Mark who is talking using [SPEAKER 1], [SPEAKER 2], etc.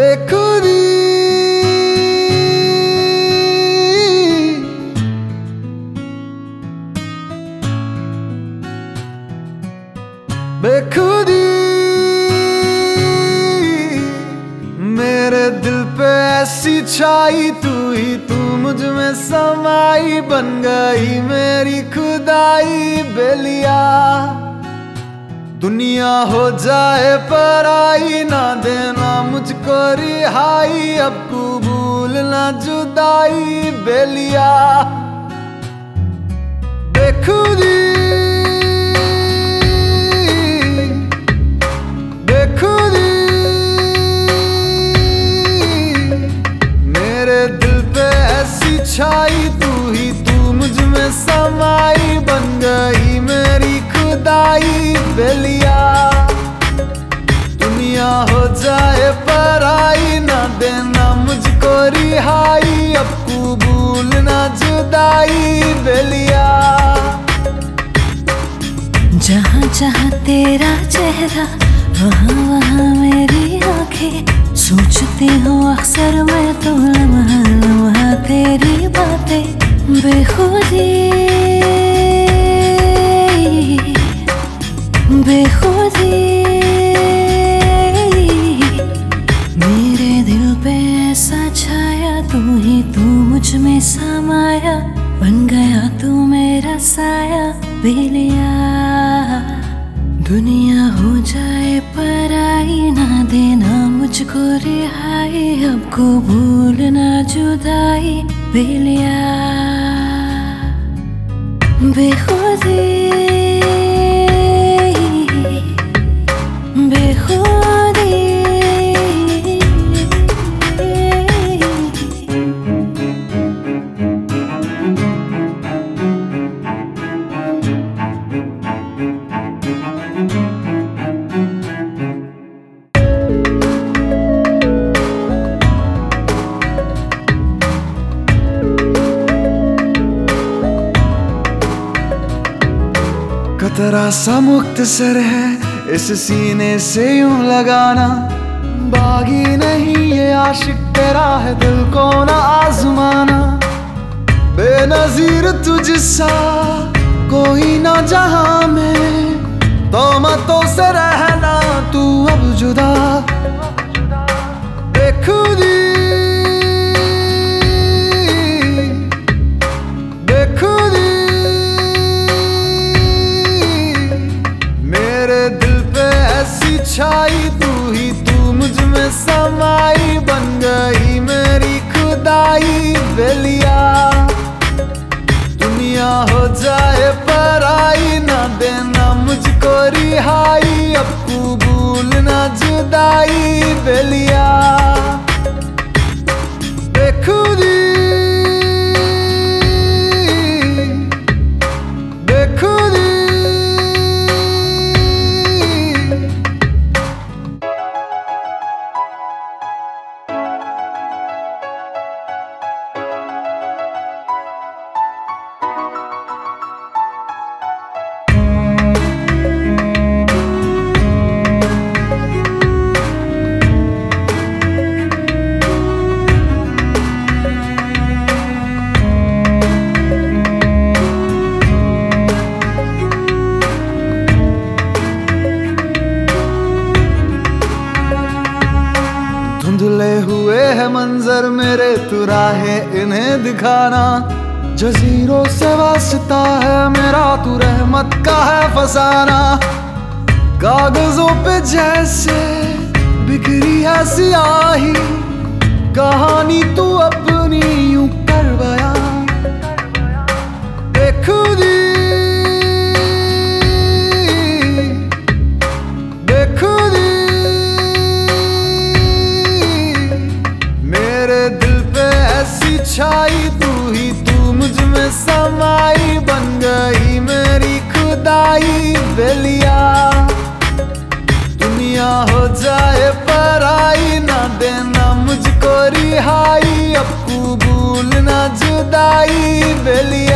[SPEAKER 1] बेखुदी बेखुदी मेरे दिल पे ऐसी छाई तू ही, तू मुझमें समाई बन गई मेरी खुदाई बेलिया। दुनिया हो जाए पराई ना देना मुझको रिहाई अब कबूल ना जुदाई बेलिया। बेखुदी बेलिया, दुनिया हो जाए पराई, ना देना मुझको रिहाई, अब कबूल ना जुदाई, बेलिया।
[SPEAKER 2] जहाँ जहाँ तेरा चेहरा, वहाँ वहाँ मेरी आँखें, सोचती हूँ अक्सर मैं तो लम्हा लम्हा तेरी बातें, बेखुदी बेलिया दुनिया हो जाए पराई ना देना मुझको रिहाई। अब को भूलना जुदाई बेलिया।
[SPEAKER 1] कतरा सा मुक्त सर है, इस सीने से यूँ लगाना। बागी नहीं ये आशिक तेरा है, दिल को ना आजमाना। बेनजीर तुझसा, कोई ना जहाँ में। तो मतों से रहना, तू अब जुदा। मेरे दिल पे ऐसी छाई, तू ही तू मुझमें समाई, बन गई मेरी खुदाई, बेलिया। दुनिया हो जाए पर आई ना देना मुझको रिहाई, अब कबूल ना जुदाई, बेलिया। मंजर मेरे तुरा है इन्हें दिखाना। जजीरों से वास्ता है मेरा तू रहमत का है फसाना। कागजों पे जैसे बिखरी है सियाही, कहानी तू अपनी यूँ कर बयां बेखुदी रिहाई अपू कबूल ना जुदाई बेलिया